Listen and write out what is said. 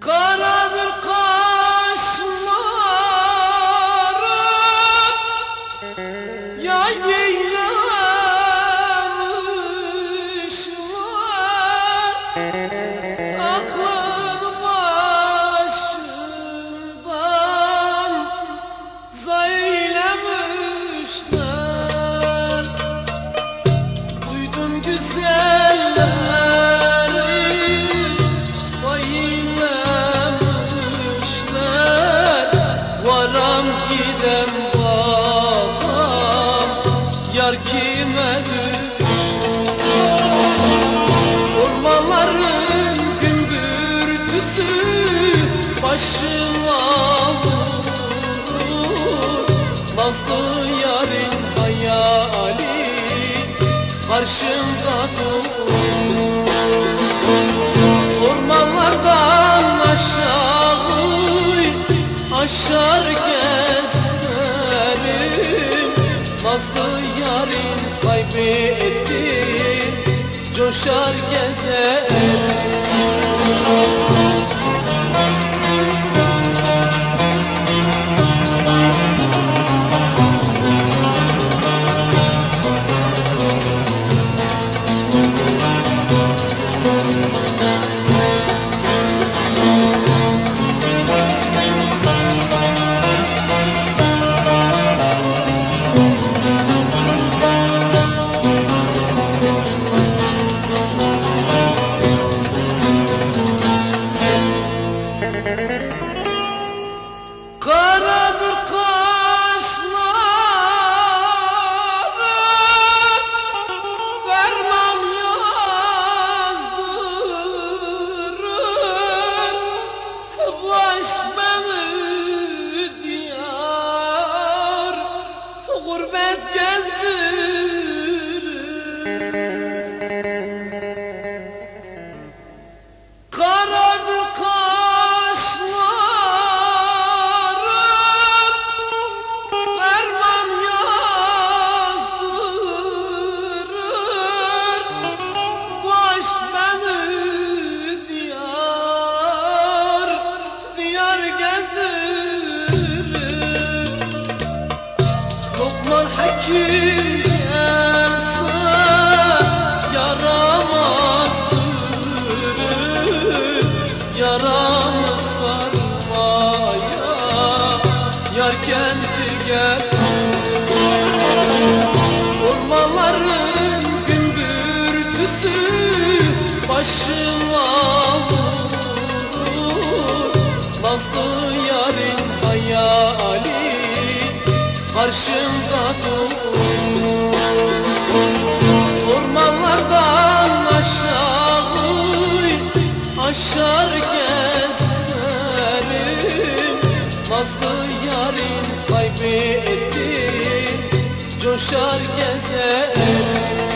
Karadır kaşlarım Ya yeylemişler Aklım Zeylemişler. Duydum güzel Varam gidem bakam Yar kime Ormanların gümbürtüsü Başıma vurur Nazlı yarın hayali Karşımda durur Ormanlarda Coşar gezerim Karadır gezdirir. Lokman Hakim gelse yaramazdır Yaramı sarmaya yar kendi gelsin. Ormanların gümbürtüsü başıma Nazlı yarın hayali karşımda durur Ormanlardan aşağı aşar gezerim Nazlı yarim kaybettim coşar gezerim